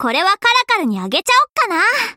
これはカラカルにあげちゃおっかな。